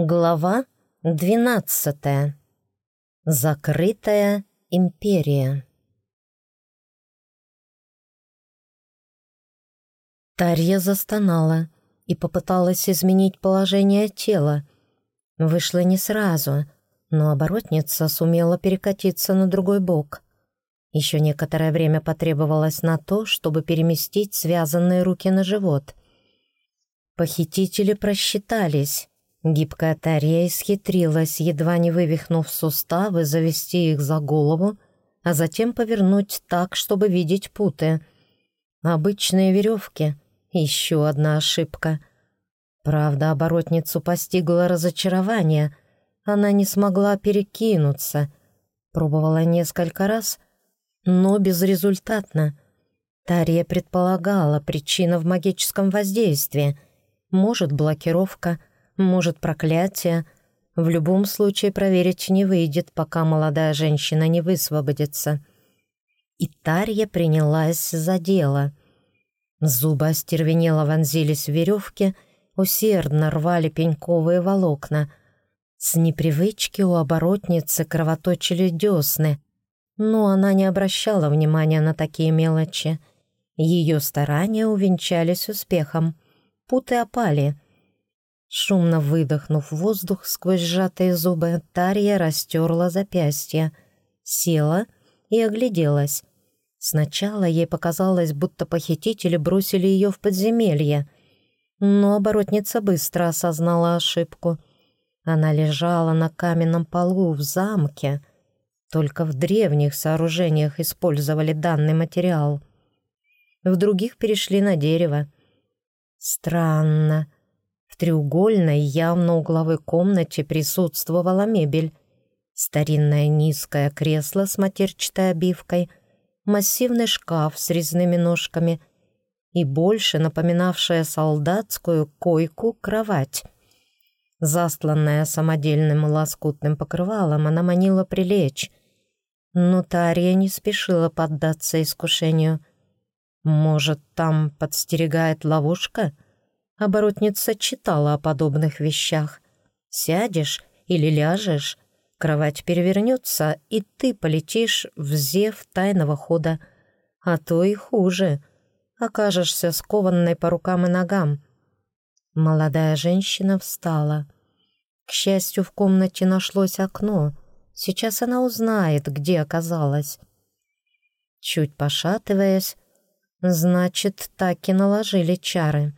Глава двенадцатая. Закрытая империя. Тарья застонала и попыталась изменить положение тела. Вышло не сразу, но оборотница сумела перекатиться на другой бок. Еще некоторое время потребовалось на то, чтобы переместить связанные руки на живот. Похитители просчитались. Гибкая Тария исхитрилась, едва не вывихнув суставы, завести их за голову, а затем повернуть так, чтобы видеть путы. Обычные веревки. Еще одна ошибка. Правда, оборотницу постигло разочарование. Она не смогла перекинуться. Пробовала несколько раз, но безрезультатно. Тария предполагала причина в магическом воздействии. Может, блокировка — может, проклятие. В любом случае проверить не выйдет, пока молодая женщина не высвободится. И Тарья принялась за дело. Зубы остервенело вонзились в веревки, усердно рвали пеньковые волокна. С непривычки у оборотницы кровоточили десны, но она не обращала внимания на такие мелочи. Ее старания увенчались успехом. Путы опали — Шумно выдохнув воздух сквозь сжатые зубы, Тарья растерла запястье, села и огляделась. Сначала ей показалось, будто похитители бросили ее в подземелье, но оборотница быстро осознала ошибку. Она лежала на каменном полу в замке. Только в древних сооружениях использовали данный материал. В других перешли на дерево. Странно треугольной, явно угловой комнате присутствовала мебель. Старинное низкое кресло с матерчатой обивкой, массивный шкаф с резными ножками и больше напоминавшая солдатскую койку-кровать. Застланная самодельным лоскутным покрывалом, она манила прилечь. Но Тария не спешила поддаться искушению. «Может, там подстерегает ловушка?» Оборотница читала о подобных вещах. Сядешь или ляжешь, кровать перевернется, и ты полетишь в зев тайного хода. А то и хуже. Окажешься скованной по рукам и ногам. Молодая женщина встала. К счастью, в комнате нашлось окно. Сейчас она узнает, где оказалась. Чуть пошатываясь, значит, так и наложили чары —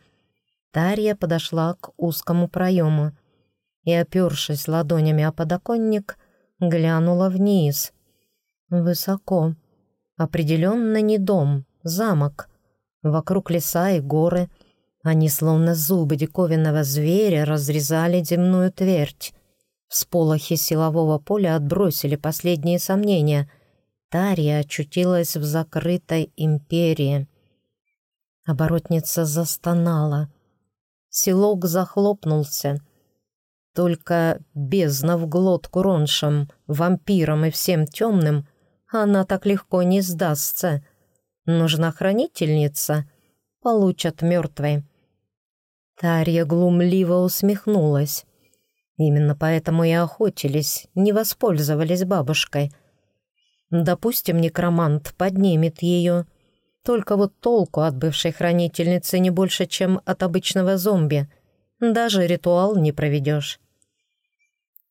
Тарья подошла к узкому проему и, опершись ладонями о подоконник, глянула вниз. Высоко. Определенно не дом, замок. Вокруг леса и горы. Они, словно зубы диковинного зверя, разрезали земную твердь. Всполохи силового поля отбросили последние сомнения. Тарья очутилась в закрытой империи. Оборотница застонала — Селок захлопнулся. Только бездна в глотку роншам, вампирам и всем темным, она так легко не сдастся. Нужна хранительница, получат мертвой. Тарья глумливо усмехнулась. Именно поэтому и охотились, не воспользовались бабушкой. Допустим, некромант поднимет ее — только вот толку от бывшей хранительницы не больше, чем от обычного зомби. Даже ритуал не проведешь.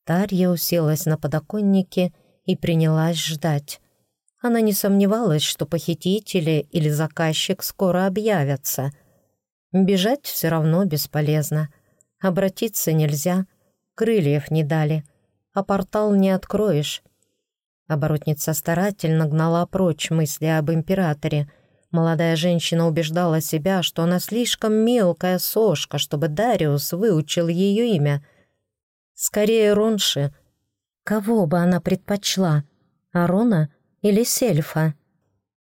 Тарья уселась на подоконнике и принялась ждать. Она не сомневалась, что похитители или заказчик скоро объявятся. Бежать все равно бесполезно. Обратиться нельзя, крыльев не дали, а портал не откроешь. Оборотница старательно гнала прочь мысли об императоре — Молодая женщина убеждала себя, что она слишком мелкая сошка, чтобы Дариус выучил ее имя. Скорее Ронши. Кого бы она предпочла? Арона или Сельфа?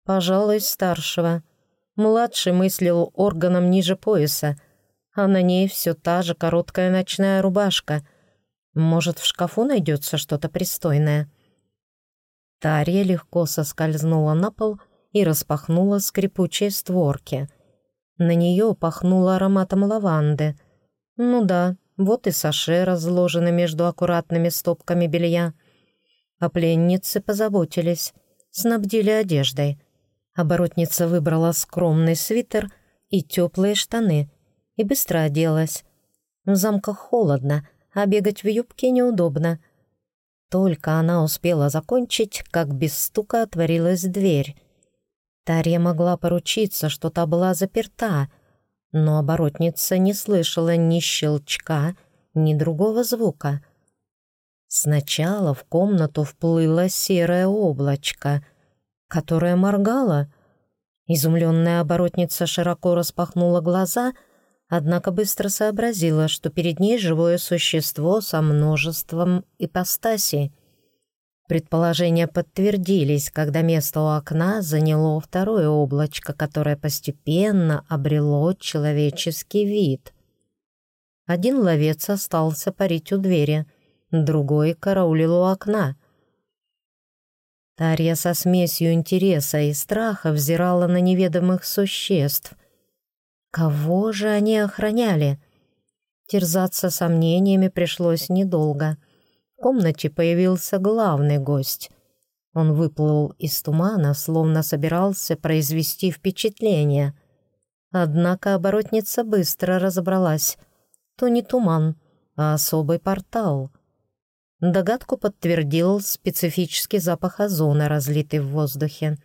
Пожалуй, старшего. Младший мыслил органом ниже пояса, а на ней все та же короткая ночная рубашка. Может, в шкафу найдется что-то пристойное? Тарья легко соскользнула на пол и, распахнула скрипучие створки. На нее пахнуло ароматом лаванды. Ну да, вот и саше разложены между аккуратными стопками белья. А пленницы позаботились, снабдили одеждой. Оборотница выбрала скромный свитер и теплые штаны и быстро оделась. В замках холодно, а бегать в юбке неудобно. Только она успела закончить, как без стука отворилась дверь. Тарья могла поручиться, что та была заперта, но оборотница не слышала ни щелчка, ни другого звука. Сначала в комнату вплыло серое облачко, которое моргало. Изумленная оборотница широко распахнула глаза, однако быстро сообразила, что перед ней живое существо со множеством ипостасей — Предположения подтвердились, когда место у окна заняло второе облачко, которое постепенно обрело человеческий вид. Один ловец остался парить у двери, другой караулил у окна. Тарья со смесью интереса и страха взирала на неведомых существ. Кого же они охраняли? Терзаться сомнениями пришлось недолго — комнате появился главный гость. Он выплыл из тумана, словно собирался произвести впечатление. Однако оборотница быстро разобралась. То не туман, а особый портал. Догадку подтвердил специфический запах озона, разлитый в воздухе.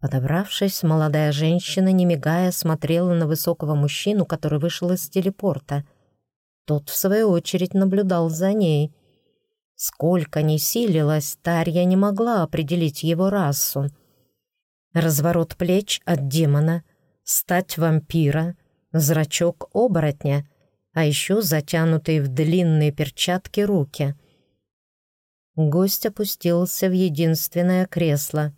Подобравшись, молодая женщина, не мигая, смотрела на высокого мужчину, который вышел из телепорта. Тот, в свою очередь, наблюдал за ней — Сколько ни силилась, Тарья не могла определить его расу. Разворот плеч от демона, стать вампира, зрачок оборотня, а еще затянутые в длинные перчатки руки. Гость опустился в единственное кресло,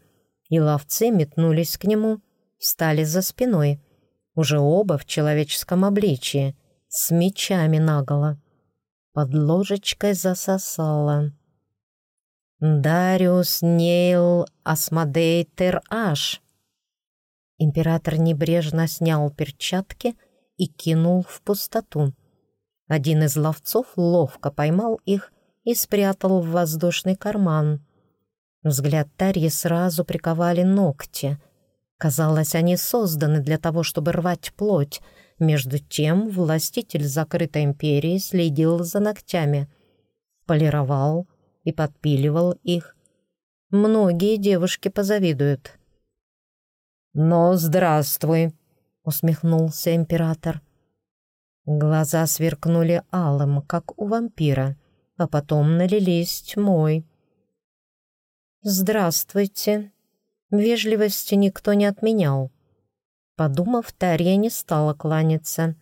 и ловцы метнулись к нему, встали за спиной, уже оба в человеческом обличии, с мечами наголо под ложечкой засосала. «Дариус Нейл Асмодей Тер-Аш». Император небрежно снял перчатки и кинул в пустоту. Один из ловцов ловко поймал их и спрятал в воздушный карман. Взгляд Тарьи сразу приковали ногти. Казалось, они созданы для того, чтобы рвать плоть — между тем властитель закрытой империи следил за ногтями, полировал и подпиливал их. Многие девушки позавидуют. «Но здравствуй!» — усмехнулся император. Глаза сверкнули алым, как у вампира, а потом налились тьмой. «Здравствуйте!» Вежливости никто не отменял. Подумав, Тарья не стала кланяться.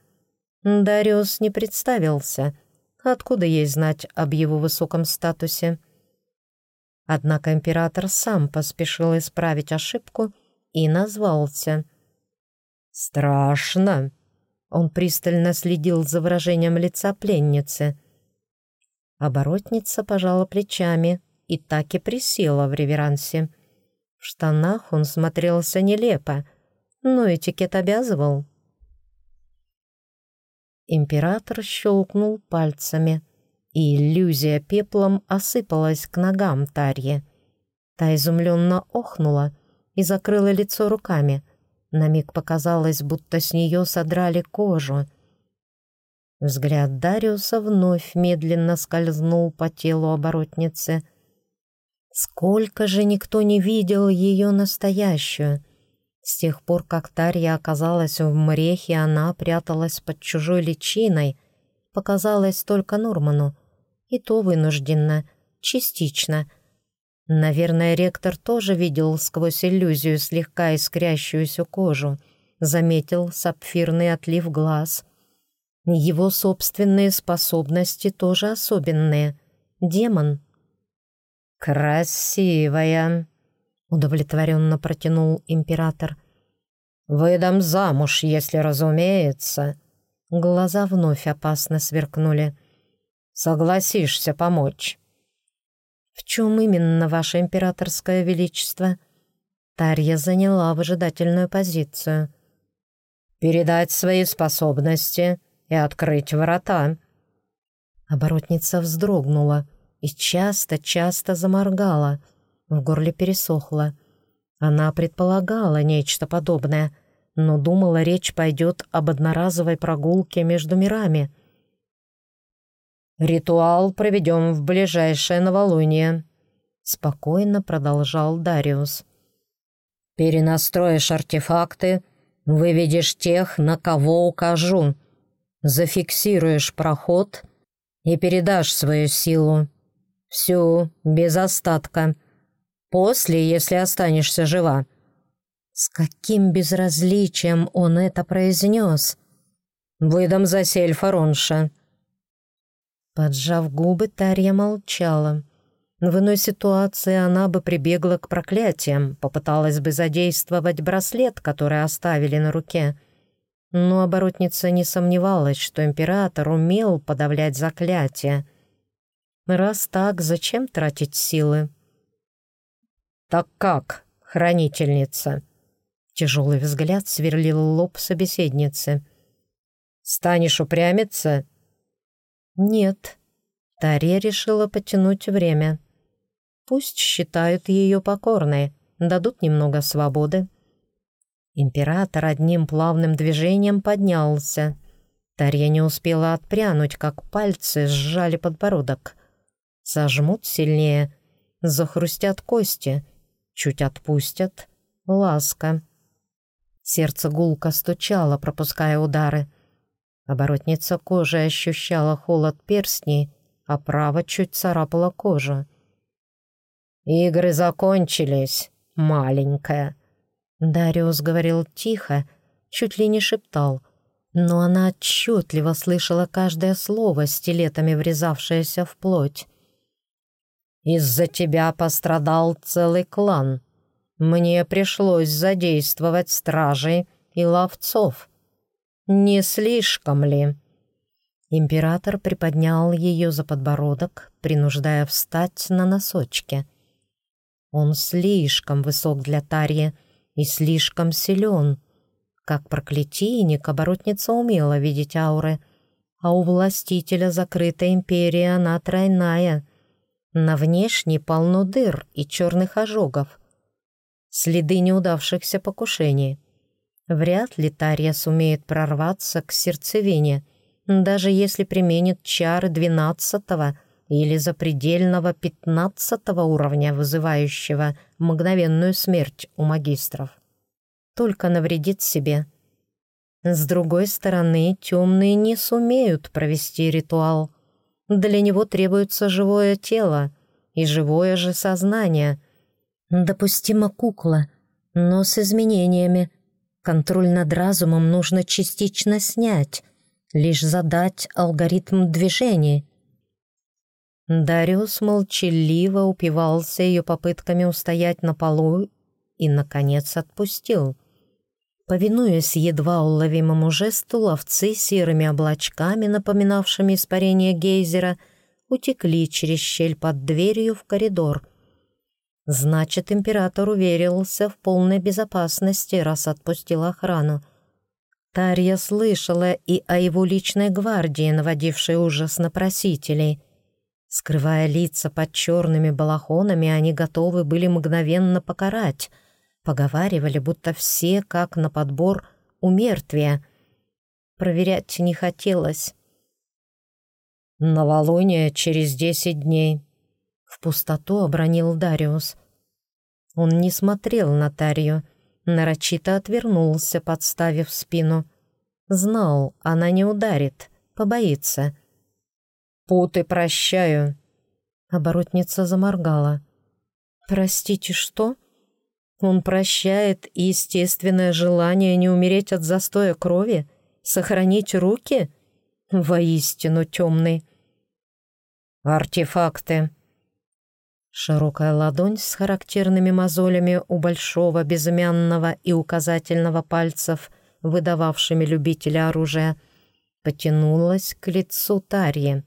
Дариус не представился. Откуда ей знать об его высоком статусе? Однако император сам поспешил исправить ошибку и назвался. «Страшно!» Он пристально следил за выражением лица пленницы. Оборотница пожала плечами и так и присела в реверансе. В штанах он смотрелся нелепо — но этикет обязывал. Император щелкнул пальцами, и иллюзия пеплом осыпалась к ногам Тарьи. Та изумленно охнула и закрыла лицо руками. На миг показалось, будто с нее содрали кожу. Взгляд Дариуса вновь медленно скользнул по телу оборотницы. Сколько же никто не видел ее настоящую! С тех пор, как Тарья оказалась в мрехе, она пряталась под чужой личиной, показалась только Норману, и то вынужденно, частично. Наверное, ректор тоже видел сквозь иллюзию слегка искрящуюся кожу, заметил сапфирный отлив глаз. Его собственные способности тоже особенные. Демон. «Красивая!» Удовлетворенно протянул император. «Выдам замуж, если разумеется». Глаза вновь опасно сверкнули. «Согласишься помочь?» «В чем именно, ваше императорское величество?» Тарья заняла выжидательную позицию. «Передать свои способности и открыть врата», Оборотница вздрогнула и часто-часто заморгала. В горле пересохло. Она предполагала нечто подобное, но думала, речь пойдет об одноразовой прогулке между мирами. «Ритуал проведем в ближайшее новолуние», — спокойно продолжал Дариус. «Перенастроишь артефакты, выведешь тех, на кого укажу, зафиксируешь проход и передашь свою силу. Всю, без остатка. После, если останешься жива». С каким безразличием он это произнес. «Выдам за сельфа Ронша». Поджав губы, Тарья молчала. В иной ситуации она бы прибегла к проклятиям, попыталась бы задействовать браслет, который оставили на руке. Но оборотница не сомневалась, что император умел подавлять заклятия. Раз так, зачем тратить силы? «Так как, хранительница?» Тяжелый взгляд сверлил лоб собеседницы. «Станешь упрямиться?» «Нет». Тария решила потянуть время. Пусть считают ее покорной, дадут немного свободы. Император одним плавным движением поднялся. Тарья не успела отпрянуть, как пальцы сжали подбородок. Сожмут сильнее, захрустят кости, чуть отпустят. Ласка. Сердце гулко стучало, пропуская удары. Оборотница кожи ощущала холод перстней, а право чуть царапала кожу. «Игры закончились, маленькая», — Дариус говорил тихо, чуть ли не шептал, но она отчетливо слышала каждое слово, стилетами врезавшееся в плоть. «Из-за тебя пострадал целый клан. Мне пришлось задействовать стражей и ловцов. Не слишком ли?» Император приподнял ее за подбородок, принуждая встать на носочки — он слишком высок для Тарьи и слишком силен. Как проклятийник, оборотница умела видеть ауры, а у властителя закрытой империи она тройная. На внешней полно дыр и черных ожогов. Следы неудавшихся покушений. Вряд ли Тарья сумеет прорваться к сердцевине, даже если применит чары двенадцатого — или запредельного пятнадцатого уровня, вызывающего мгновенную смерть у магистров. Только навредит себе. С другой стороны, темные не сумеют провести ритуал. Для него требуется живое тело и живое же сознание. Допустима кукла, но с изменениями. Контроль над разумом нужно частично снять, лишь задать алгоритм движения — Дариус молчаливо упивался ее попытками устоять на полу и, наконец, отпустил. Повинуясь едва уловимому жесту, ловцы серыми облачками, напоминавшими испарение гейзера, утекли через щель под дверью в коридор. Значит, император уверился в полной безопасности, раз отпустил охрану. Тарья слышала и о его личной гвардии, наводившей ужас на просителей — Скрывая лица под черными балахонами, они готовы были мгновенно покарать. Поговаривали, будто все, как на подбор, у мертвия. Проверять не хотелось. «Новолуние через десять дней», — в пустоту обронил Дариус. Он не смотрел на Тарью, нарочито отвернулся, подставив спину. Знал, она не ударит, побоится — «Путы прощаю». Оборотница заморгала. «Простите, что?» Он прощает естественное желание не умереть от застоя крови, сохранить руки? Воистину темный. Артефакты. Широкая ладонь с характерными мозолями у большого, безымянного и указательного пальцев, выдававшими любителя оружия, потянулась к лицу Тарьи.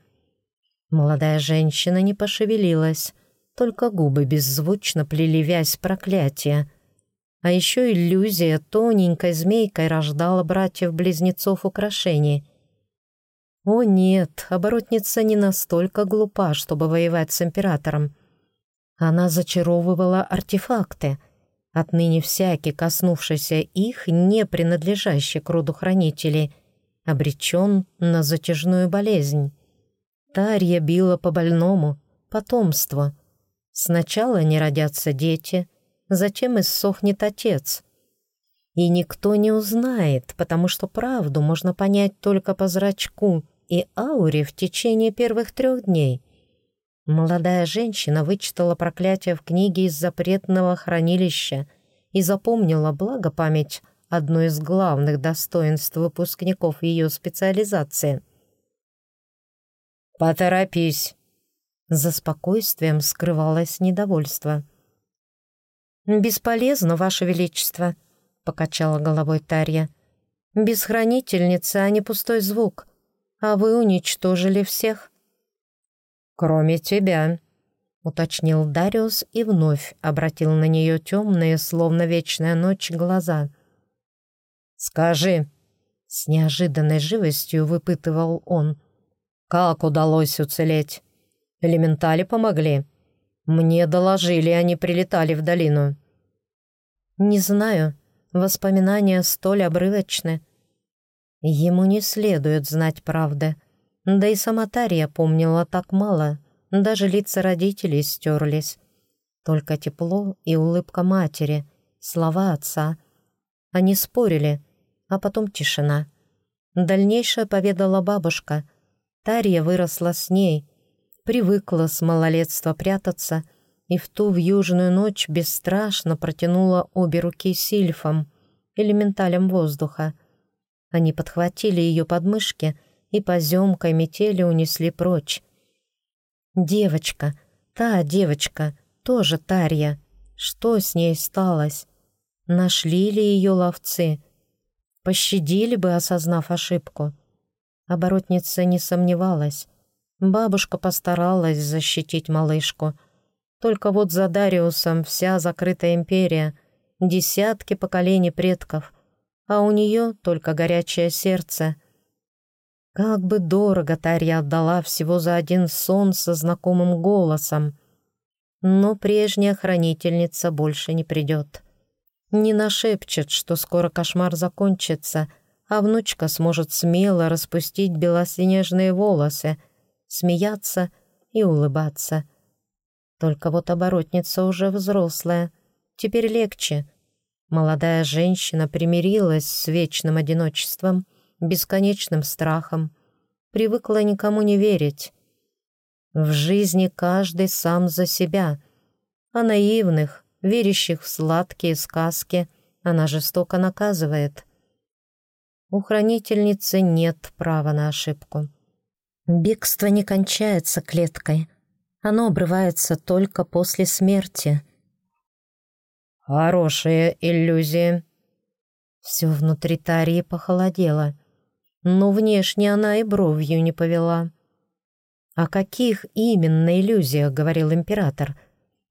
Молодая женщина не пошевелилась, только губы беззвучно плели вязь проклятия. А еще иллюзия тоненькой змейкой рождала братьев-близнецов украшений. О нет, оборотница не настолько глупа, чтобы воевать с императором. Она зачаровывала артефакты. Отныне всякий, коснувшийся их, не принадлежащий к роду хранителей, обречен на затяжную болезнь. Тарья била по больному, потомство. Сначала не родятся дети, затем иссохнет отец. И никто не узнает, потому что правду можно понять только по зрачку и ауре в течение первых трех дней. Молодая женщина вычитала проклятие в книге из запретного хранилища и запомнила благо память одно из главных достоинств выпускников ее специализации. «Поторопись!» За спокойствием скрывалось недовольство. «Бесполезно, Ваше Величество», — покачала головой Тарья. «Без хранительницы, а не пустой звук. А вы уничтожили всех». «Кроме тебя», — уточнил Дариус и вновь обратил на нее темные, словно вечная ночь, глаза. «Скажи», — с неожиданной живостью выпытывал он, — «как удалось уцелеть? Элементали помогли?» Мне доложили, они прилетали в долину. Не знаю, воспоминания столь обрывочны. Ему не следует знать правды. Да и сама Тария помнила так мало, даже лица родителей стерлись. Только тепло и улыбка матери, слова отца. Они спорили, а потом тишина. Дальнейшее поведала бабушка. Тария выросла с ней — привыкла с малолетства прятаться и в ту вьюжную ночь бесстрашно протянула обе руки сильфом, элементалем воздуха. Они подхватили ее подмышки и поземкой метели унесли прочь. Девочка, та девочка, тоже Тарья. Что с ней сталось? Нашли ли ее ловцы? Пощадили бы, осознав ошибку. Оборотница не сомневалась. Бабушка постаралась защитить малышку. Только вот за Дариусом вся закрытая империя, десятки поколений предков, а у нее только горячее сердце. Как бы дорого Тарья отдала всего за один сон со знакомым голосом. Но прежняя хранительница больше не придет. Не нашепчет, что скоро кошмар закончится, а внучка сможет смело распустить белоснежные волосы — смеяться и улыбаться. Только вот оборотница уже взрослая. Теперь легче. Молодая женщина примирилась с вечным одиночеством, бесконечным страхом, привыкла никому не верить. В жизни каждый сам за себя, а наивных, верящих в сладкие сказки, она жестоко наказывает. У хранительницы нет права на ошибку. Бегство не кончается клеткой. Оно обрывается только после смерти. Хорошая иллюзия. Все внутри Тарии похолодело. Но внешне она и бровью не повела. «О каких именно иллюзиях?» — говорил император.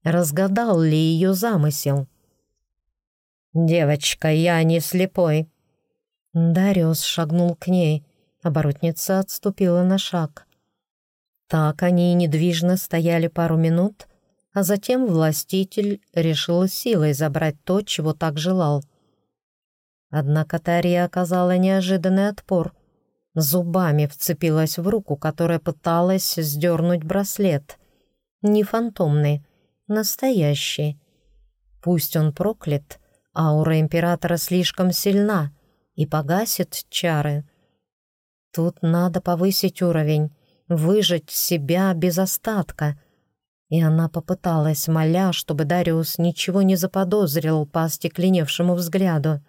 «Разгадал ли ее замысел?» «Девочка, я не слепой». Дариус шагнул к ней — Оборотница отступила на шаг. Так они недвижно стояли пару минут, а затем властитель решил силой забрать то, чего так желал. Однако Тария оказала неожиданный отпор. Зубами вцепилась в руку, которая пыталась сдернуть браслет. Не фантомный, настоящий. Пусть он проклят, аура императора слишком сильна и погасит чары — Тут надо повысить уровень, выжать себя без остатка. И она попыталась, моля, чтобы Дариус ничего не заподозрил по остекленевшему взгляду.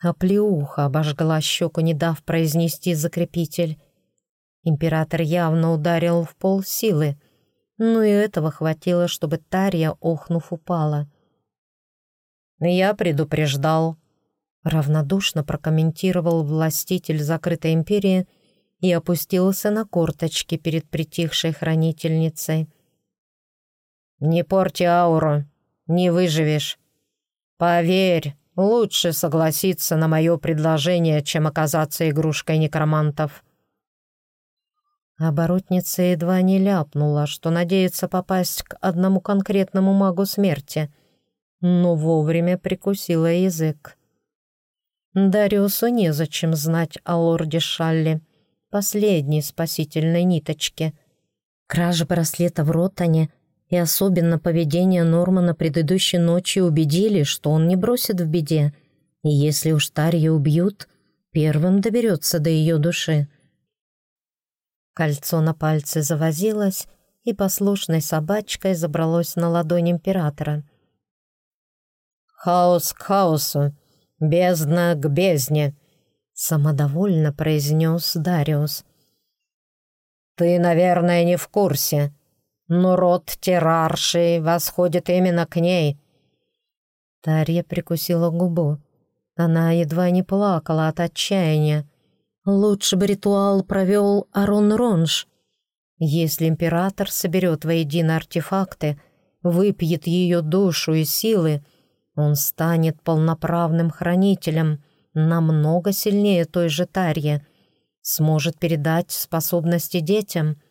А плеуха обожгла щеку, не дав произнести закрепитель. Император явно ударил в пол силы, но и этого хватило, чтобы Тарья, охнув, упала. «Я предупреждал», равнодушно прокомментировал властитель закрытой империи и опустился на корточки перед притихшей хранительницей. «Не порти ауру, не выживешь. Поверь, Лучше согласиться на мое предложение, чем оказаться игрушкой некромантов». Оборотница едва не ляпнула, что надеется попасть к одному конкретному магу смерти, но вовремя прикусила язык. Дариусу незачем знать о лорде Шалли, последней спасительной ниточке. Кража браслета в Ротане и особенно поведение Нормана предыдущей ночи убедили, что он не бросит в беде, и если уж Тарью убьют, первым доберется до ее души. Кольцо на пальце завозилось, и послушной собачкой забралось на ладонь императора. «Хаос к хаосу, бездна к бездне», — самодовольно произнес Дариус. «Ты, наверное, не в курсе», но род Терарши восходит именно к ней». Тарья прикусила губу. Она едва не плакала от отчаяния. Лучше бы ритуал провел Арон Ронж. Если император соберет воедино артефакты, выпьет ее душу и силы, он станет полноправным хранителем, намного сильнее той же Тарьи, сможет передать способности детям —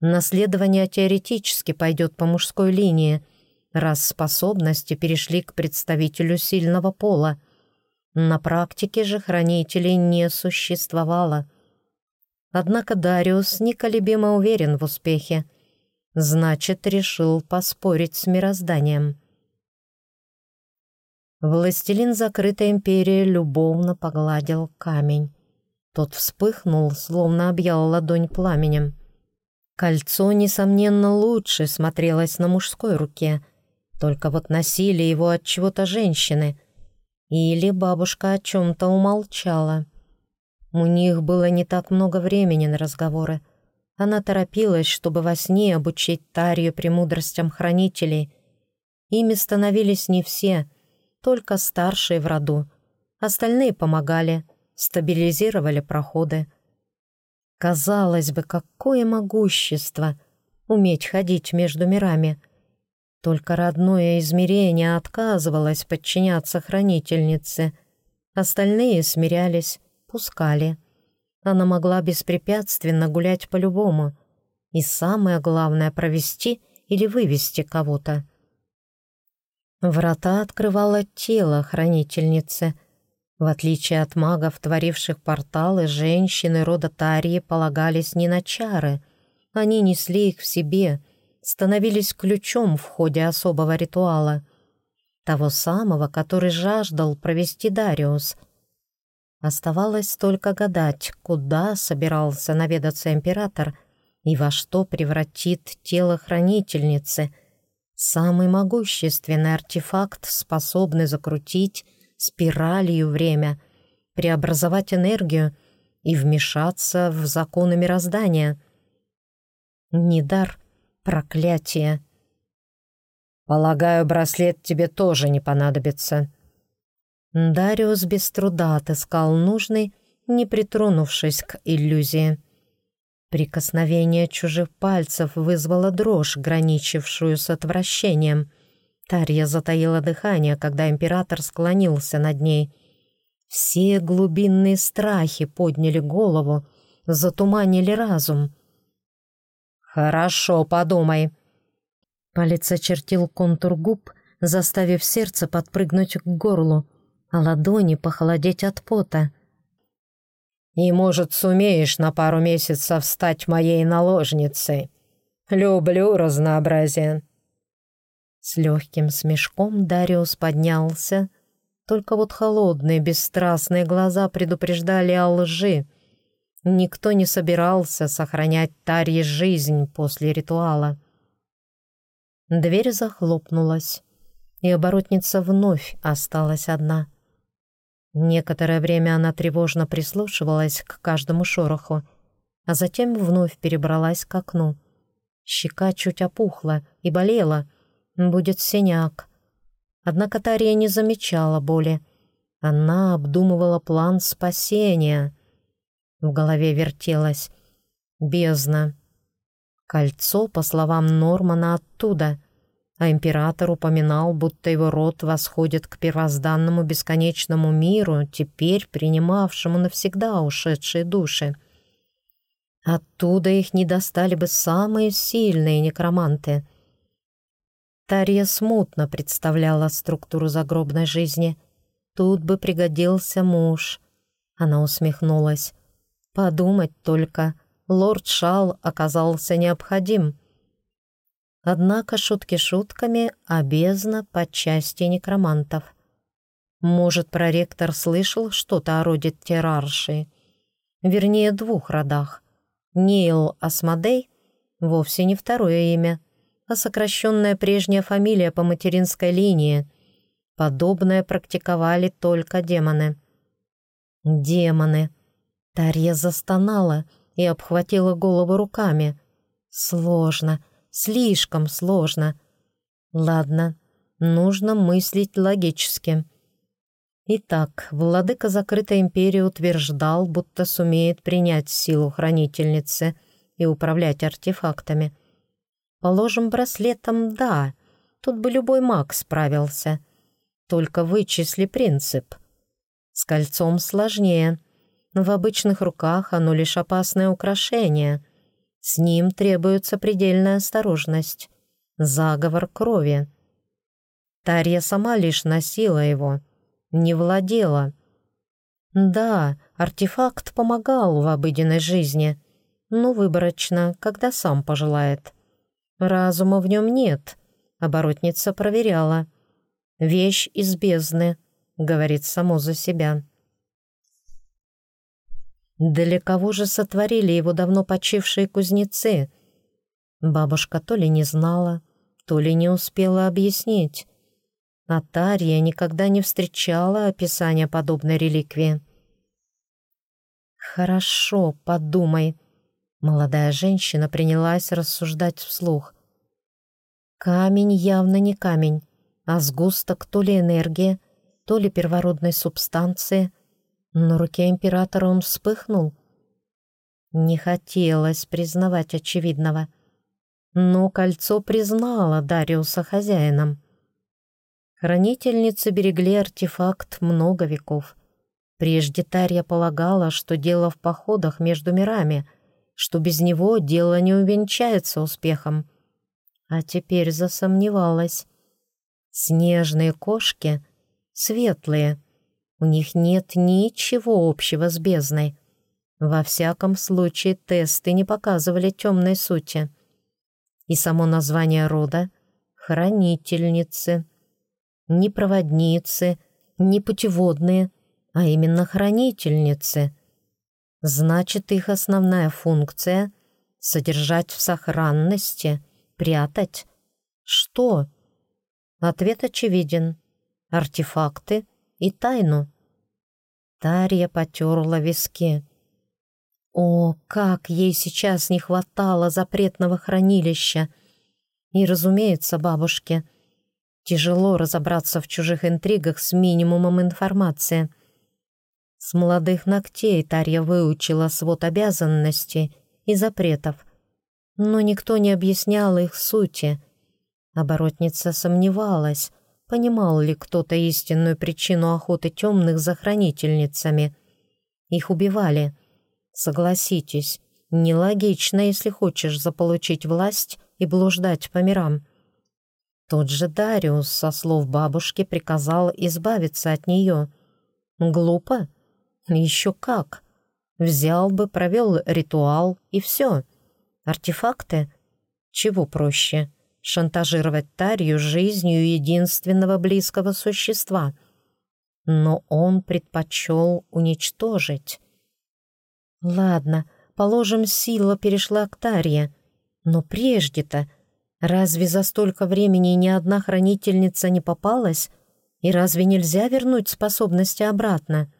Наследование теоретически пойдет по мужской линии, раз способности перешли к представителю сильного пола. На практике же хранителей не существовало. Однако Дариус неколебимо уверен в успехе. Значит, решил поспорить с мирозданием. Властелин закрытой империи любовно погладил камень. Тот вспыхнул, словно объял ладонь пламенем. Кольцо, несомненно, лучше смотрелось на мужской руке, только вот носили его от чего-то женщины. Или бабушка о чем-то умолчала. У них было не так много времени на разговоры. Она торопилась, чтобы во сне обучить Тарью премудростям хранителей. Ими становились не все, только старшие в роду. Остальные помогали, стабилизировали проходы. Казалось бы, какое могущество уметь ходить между мирами. Только родное измерение отказывалось подчиняться хранительнице. Остальные смирялись, пускали. Она могла беспрепятственно гулять по-любому. И самое главное — провести или вывести кого-то. Врата открывало тело хранительницы — в отличие от магов, творивших порталы, женщины рода Тарии полагались не на чары. Они несли их в себе, становились ключом в ходе особого ритуала. Того самого, который жаждал провести Дариус. Оставалось только гадать, куда собирался наведаться император и во что превратит тело хранительницы. Самый могущественный артефакт, способный закрутить спиралью время, преобразовать энергию и вмешаться в законы мироздания. Не дар, проклятие. «Полагаю, браслет тебе тоже не понадобится». Дариус без труда отыскал нужный, не притронувшись к иллюзии. Прикосновение чужих пальцев вызвало дрожь, граничившую с отвращением. Тарья затаила дыхание, когда император склонился над ней. Все глубинные страхи подняли голову, затуманили разум. «Хорошо, подумай». Палец очертил контур губ, заставив сердце подпрыгнуть к горлу, а ладони похолодеть от пота. «И, может, сумеешь на пару месяцев стать моей наложницей. Люблю разнообразие». С легким смешком Дариус поднялся, только вот холодные, бесстрастные глаза предупреждали о лжи. Никто не собирался сохранять Тарье жизнь после ритуала. Дверь захлопнулась, и оборотница вновь осталась одна. Некоторое время она тревожно прислушивалась к каждому шороху, а затем вновь перебралась к окну. Щека чуть опухла и болела — будет синяк. Однако Тария не замечала боли. Она обдумывала план спасения. В голове вертелась бездна. Кольцо, по словам Нормана, оттуда. А император упоминал, будто его род восходит к первозданному бесконечному миру, теперь принимавшему навсегда ушедшие души. Оттуда их не достали бы самые сильные некроманты. Тарья смутно представляла структуру загробной жизни. Тут бы пригодился муж. Она усмехнулась. Подумать только, лорд Шал оказался необходим — Однако шутки шутками, а бездна по части некромантов. Может, проректор слышал что-то о роде Терарши? Вернее, двух родах. Нейл Асмодей — вовсе не второе имя, а сокращенная прежняя фамилия по материнской линии. Подобное практиковали только демоны. Демоны. Тарья застонала и обхватила голову руками. Сложно. Слишком сложно. Ладно, нужно мыслить логически. Итак, владыка закрытой империи утверждал, будто сумеет принять силу хранительницы и управлять артефактами. Положим, браслетом — да, тут бы любой маг справился. Только вычисли принцип. С кольцом сложнее. В обычных руках оно лишь опасное украшение — с ним требуется предельная осторожность. Заговор крови. Тарья сама лишь носила его, не владела. Да, артефакт помогал в обыденной жизни, но выборочно, когда сам пожелает. Разума в нем нет, оборотница проверяла. «Вещь из бездны», — говорит само за себя. Для кого же сотворили его давно почившие кузнецы? Бабушка то ли не знала, то ли не успела объяснить. А никогда не встречала описания подобной реликвии. «Хорошо, подумай», — молодая женщина принялась рассуждать вслух. «Камень явно не камень, а сгусток то ли энергии, то ли первородной субстанции — на руке императора он вспыхнул. Не хотелось признавать очевидного. Но кольцо признало Дариуса хозяином. Хранительницы берегли артефакт много веков. Прежде Тарья полагала, что дело в походах между мирами, что без него дело не увенчается успехом. А теперь засомневалась. Снежные кошки — светлые — у них нет ничего общего с бездной. Во всяком случае, тесты не показывали темной сути. И само название рода — хранительницы. Не проводницы, не путеводные, а именно хранительницы. Значит, их основная функция — содержать в сохранности, прятать. Что? Ответ очевиден. Артефакты — и тайну. Тарья потерла виски. О, как ей сейчас не хватало запретного хранилища! И, разумеется, бабушке. Тяжело разобраться в чужих интригах с минимумом информации. С молодых ногтей Тарья выучила свод обязанностей и запретов, но никто не объяснял их сути. Оборотница сомневалась, понимал ли кто-то истинную причину охоты темных за хранительницами. Их убивали. Согласитесь, нелогично, если хочешь заполучить власть и блуждать по мирам. Тот же Дариус, со слов бабушки, приказал избавиться от нее. Глупо? Еще как. Взял бы, провел ритуал, и все. Артефакты? Чего проще? Шантажировать Тарью жизнью единственного близкого существа. Но он предпочел уничтожить. Ладно, положим, сила перешла к Тарье. Но прежде-то, разве за столько времени ни одна хранительница не попалась? И разве нельзя вернуть способности обратно?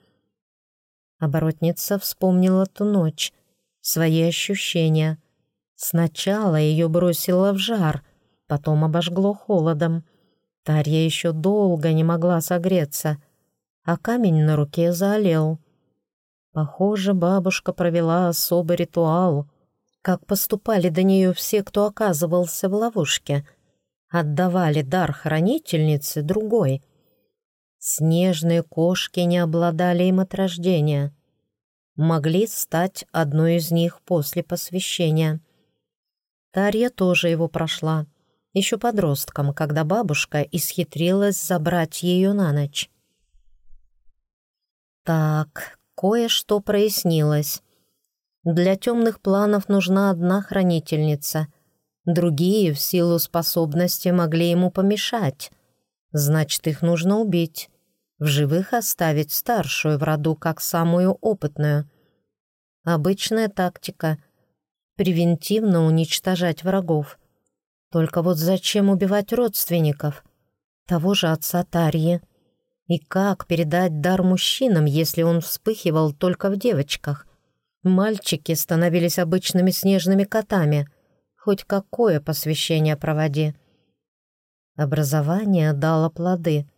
Оборотница вспомнила ту ночь, свои ощущения. Сначала ее бросило в жар — потом обожгло холодом. Тарья еще долго не могла согреться, а камень на руке заолел. Похоже, бабушка провела особый ритуал, как поступали до нее все, кто оказывался в ловушке. отдавали дар хранительнице другой. Снежные кошки не обладали им от рождения. Могли стать одной из них после посвящения. Тарья тоже его прошла, еще подростком, когда бабушка исхитрилась забрать ее на ночь. Так, кое-что прояснилось. Для темных планов нужна одна хранительница. Другие в силу способности могли ему помешать. Значит, их нужно убить. В живых оставить старшую в роду как самую опытную. Обычная тактика — превентивно уничтожать врагов. Только вот зачем убивать родственников? Того же отца Тарьи. И как передать дар мужчинам, если он вспыхивал только в девочках? Мальчики становились обычными снежными котами. Хоть какое посвящение проводи. Образование дало плоды.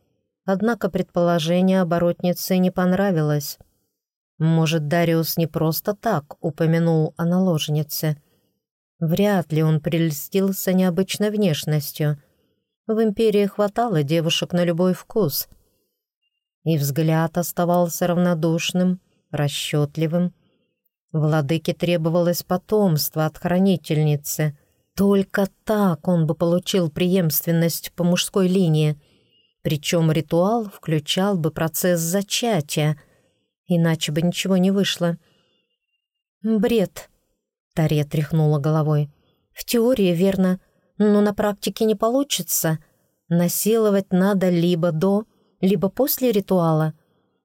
Однако предположение оборотницы не понравилось. Может, Дариус не просто так упомянул о наложнице. Вряд ли он прельстился необычной внешностью. В империи хватало девушек на любой вкус. И взгляд оставался равнодушным, расчетливым, Владыке требовалось потомство от хранительницы. Только так он бы получил преемственность по мужской линии. Причем ритуал включал бы процесс зачатия, иначе бы ничего не вышло. «Бред», — Тария тряхнула головой. «В теории верно, но на практике не получится. Насиловать надо либо до, либо после ритуала,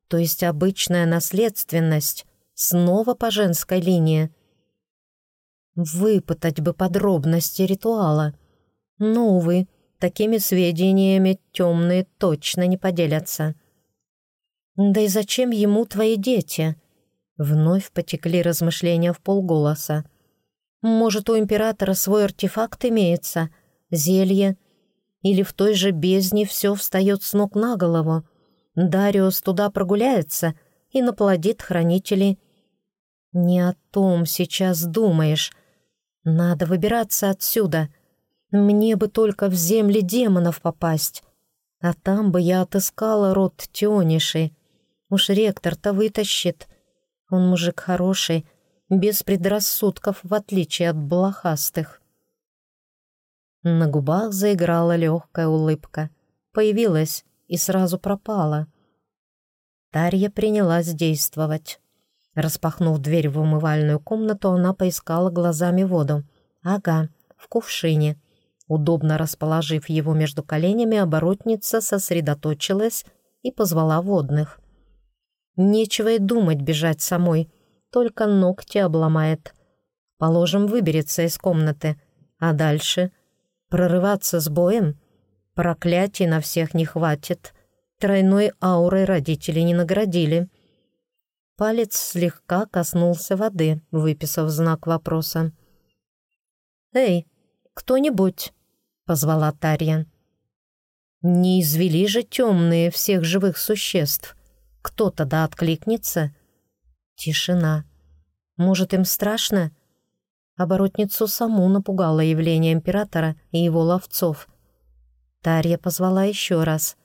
то есть обычная наследственность». Снова по женской линии. Выпытать бы подробности ритуала. Но, увы, такими сведениями темные точно не поделятся. «Да и зачем ему твои дети?» Вновь потекли размышления в полголоса. «Может, у императора свой артефакт имеется? Зелье? Или в той же бездне все встает с ног на голову? Дариус туда прогуляется и наплодит хранителей. Не о том сейчас думаешь. Надо выбираться отсюда. Мне бы только в земли демонов попасть. А там бы я отыскала род Тёниши. Уж ректор-то вытащит. Он мужик хороший, без предрассудков, в отличие от блохастых. На губах заиграла легкая улыбка. Появилась и сразу пропала. Тарья принялась действовать. Распахнув дверь в умывальную комнату, она поискала глазами воду. «Ага, в кувшине». Удобно расположив его между коленями, оборотница сосредоточилась и позвала водных. Нечего и думать бежать самой, только ногти обломает. Положим, выберется из комнаты. А дальше? Прорываться с боем? Проклятий на всех не хватит. Тройной аурой родители не наградили. Палец слегка коснулся воды, выписав знак вопроса. «Эй, кто-нибудь!» — позвала Тарья. «Не извели же темные всех живых существ. Кто-то да откликнется?» Тишина. «Может, им страшно?» Оборотницу саму напугало явление императора и его ловцов. Тарья позвала еще раз.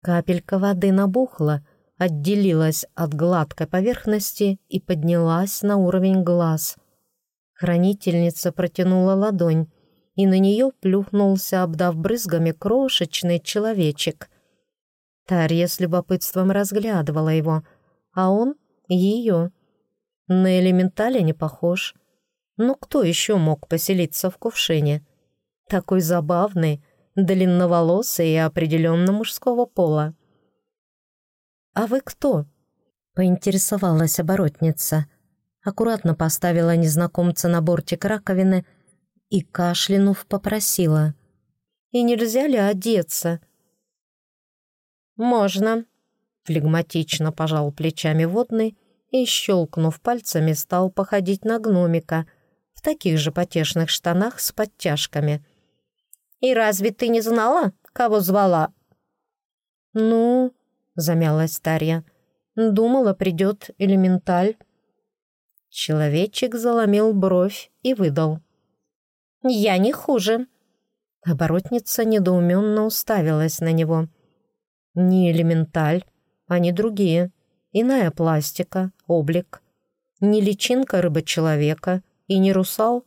Капелька воды набухла, отделилась от гладкой поверхности и поднялась на уровень глаз. Хранительница протянула ладонь, и на нее плюхнулся, обдав брызгами, крошечный человечек. Тарья с любопытством разглядывала его, а он — ее. На элементаля не похож. Но кто еще мог поселиться в кувшине? Такой забавный, длинноволосый и определенно мужского пола. «А вы кто?» — поинтересовалась оборотница. Аккуратно поставила незнакомца на бортик раковины и, кашлянув, попросила. «И нельзя ли одеться?» «Можно», — флегматично пожал плечами водный и, щелкнув пальцами, стал походить на гномика в таких же потешных штанах с подтяжками. «И разве ты не знала, кого звала?» «Ну...» замялась Тарья. «Думала, придет элементаль». Человечек заломил бровь и выдал. «Я не хуже». Оборотница недоуменно уставилась на него. Не элементаль, а не другие. Иная пластика, облик. Не личинка рыба-человека и не русал.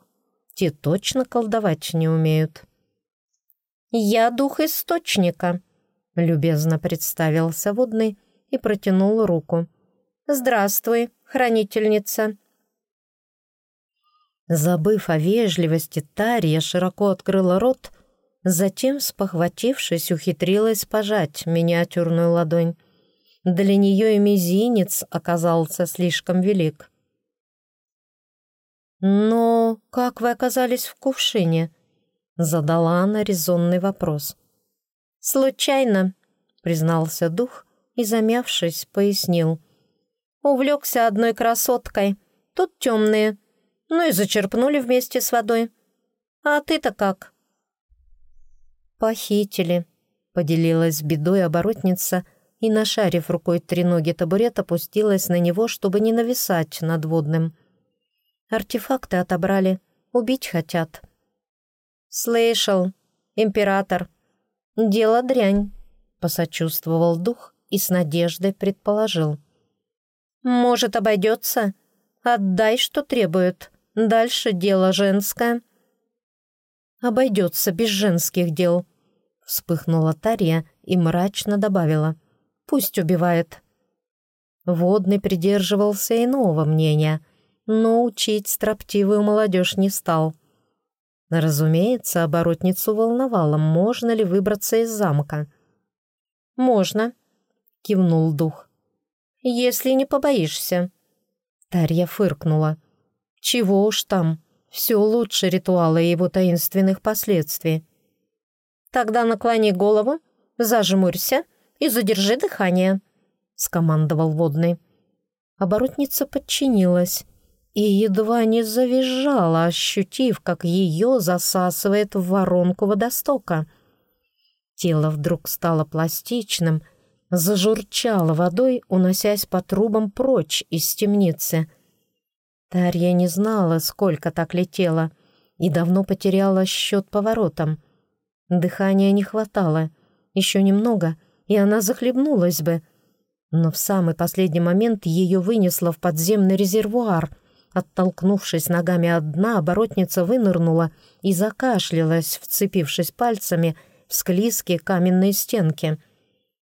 Те точно колдовать не умеют. «Я дух источника», — любезно представился водный и протянул руку. «Здравствуй, хранительница». Забыв о вежливости, Тария широко открыла рот, затем, спохватившись, ухитрилась пожать миниатюрную ладонь. Для нее и мизинец оказался слишком велик. «Но как вы оказались в кувшине?» — задала она резонный вопрос. «Случайно», — признался дух и, замявшись, пояснил. «Увлекся одной красоткой. Тут темные. Ну и зачерпнули вместе с водой. А ты-то как?» «Похитили», — поделилась бедой оборотница и, нашарив рукой треноги табурет, опустилась на него, чтобы не нависать над водным. «Артефакты отобрали. Убить хотят». «Слышал. Император. Дело дрянь», — посочувствовал дух и с надеждой предположил. «Может, обойдется? Отдай, что требует. Дальше дело женское». «Обойдется без женских дел», — вспыхнула Тарья и мрачно добавила. «Пусть убивает». Водный придерживался иного мнения, но учить строптивую молодежь не стал. Разумеется, оборотницу волновало, можно ли выбраться из замка. «Можно», — кивнул дух. «Если не побоишься». Тарья фыркнула. «Чего уж там, все лучше ритуала и его таинственных последствий». «Тогда наклони голову, зажмурься и задержи дыхание», — скомандовал водный. Оборотница подчинилась и едва не завизжала, ощутив, как ее засасывает в воронку водостока. Тело вдруг стало пластичным, зажурчало водой, уносясь по трубам прочь из темницы. Тарья не знала, сколько так летела, и давно потеряла счет поворотам. Дыхания не хватало. Еще немного, и она захлебнулась бы. Но в самый последний момент ее вынесло в подземный резервуар — Оттолкнувшись ногами от дна, оборотница вынырнула и закашлялась, вцепившись пальцами в склизкие каменные стенки.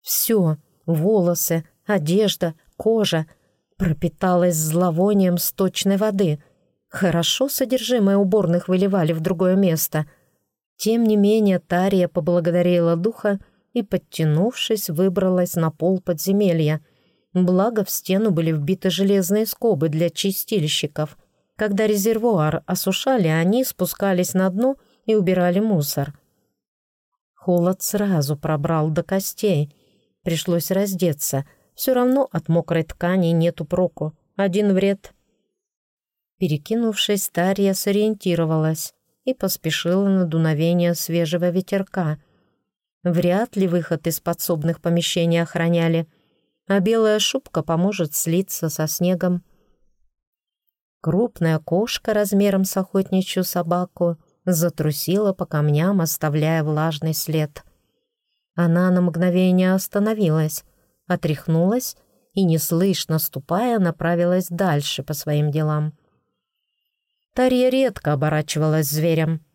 Все — волосы, одежда, кожа — пропиталась зловонием сточной воды. Хорошо содержимое уборных выливали в другое место. Тем не менее Тария поблагодарила духа и, подтянувшись, выбралась на пол подземелья — Благо, в стену были вбиты железные скобы для чистильщиков. Когда резервуар осушали, они спускались на дно и убирали мусор. Холод сразу пробрал до костей. Пришлось раздеться. Все равно от мокрой ткани нету проку. Один вред. Перекинувшись, Тарья сориентировалась и поспешила на дуновение свежего ветерка. Вряд ли выход из подсобных помещений охраняли — а белая шубка поможет слиться со снегом. Крупная кошка размером с охотничью собаку затрусила по камням, оставляя влажный след. Она на мгновение остановилась, отряхнулась и, неслышно ступая, направилась дальше по своим делам. Тарья редко оборачивалась зверем.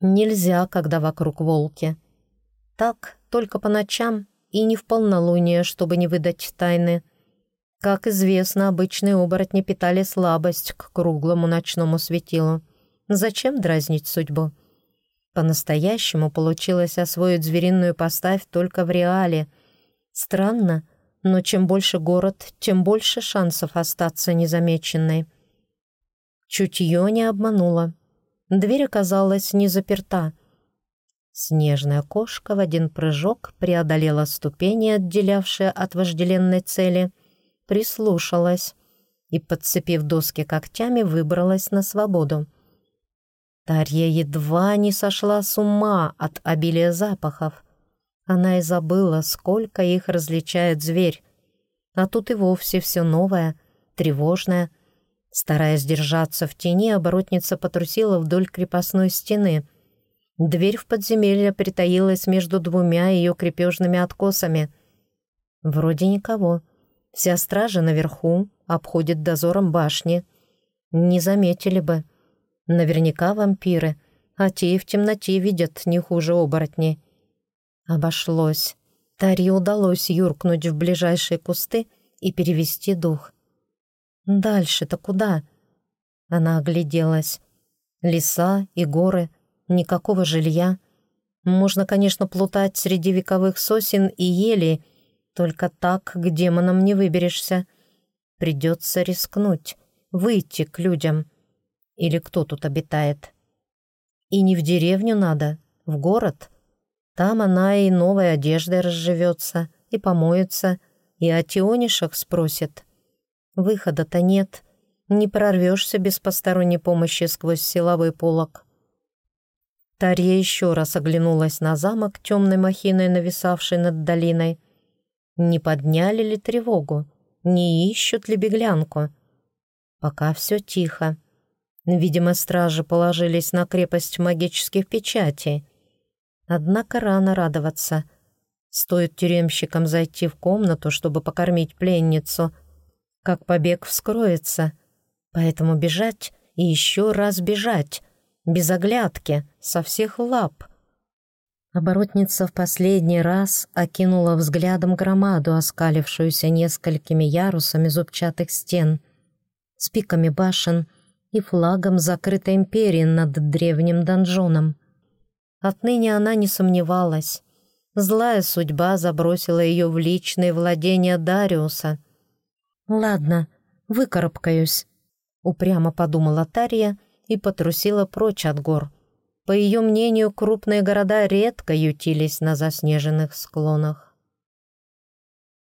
Нельзя, когда вокруг волки. Так, только по ночам и не в полнолуние, чтобы не выдать тайны. Как известно, обычные оборотни питали слабость к круглому ночному светилу. Зачем дразнить судьбу? По-настоящему получилось освоить звериную поставь только в реале. Странно, но чем больше город, тем больше шансов остаться незамеченной. Чутье не обмануло. Дверь оказалась не заперта — Снежная кошка в один прыжок преодолела ступени, отделявшие от вожделенной цели, прислушалась и, подцепив доски когтями, выбралась на свободу. Тарья едва не сошла с ума от обилия запахов. Она и забыла, сколько их различает зверь. А тут и вовсе все новое, тревожное. Стараясь держаться в тени, оборотница потрусила вдоль крепостной стены — Дверь в подземелье притаилась между двумя ее крепежными откосами. Вроде никого. Вся стража наверху обходит дозором башни. Не заметили бы. Наверняка вампиры, а те и в темноте видят не хуже оборотней. Обошлось. Таре удалось юркнуть в ближайшие кусты и перевести дух. «Дальше-то куда?» Она огляделась. Леса и горы, никакого жилья. Можно, конечно, плутать среди вековых сосен и ели, только так к демонам не выберешься. Придется рискнуть, выйти к людям. Или кто тут обитает. И не в деревню надо, в город — там она и новой одеждой разживется, и помоется, и о тионишах спросит. Выхода-то нет, не прорвешься без посторонней помощи сквозь силовой полог. Тарья еще раз оглянулась на замок темной махиной, нависавшей над долиной. Не подняли ли тревогу? Не ищут ли беглянку? Пока все тихо. Видимо, стражи положились на крепость магических печатей. Однако рано радоваться. Стоит тюремщикам зайти в комнату, чтобы покормить пленницу, как побег вскроется. Поэтому бежать и еще раз бежать, без оглядки, со всех лап. Оборотница в последний раз окинула взглядом громаду, оскалившуюся несколькими ярусами зубчатых стен, с пиками башен и флагом закрытой империи над древним донжоном. Отныне она не сомневалась. Злая судьба забросила ее в личные владения Дариуса. «Ладно, выкарабкаюсь», — упрямо подумала Тария и потрусила прочь от гор. По ее мнению, крупные города редко ютились на заснеженных склонах.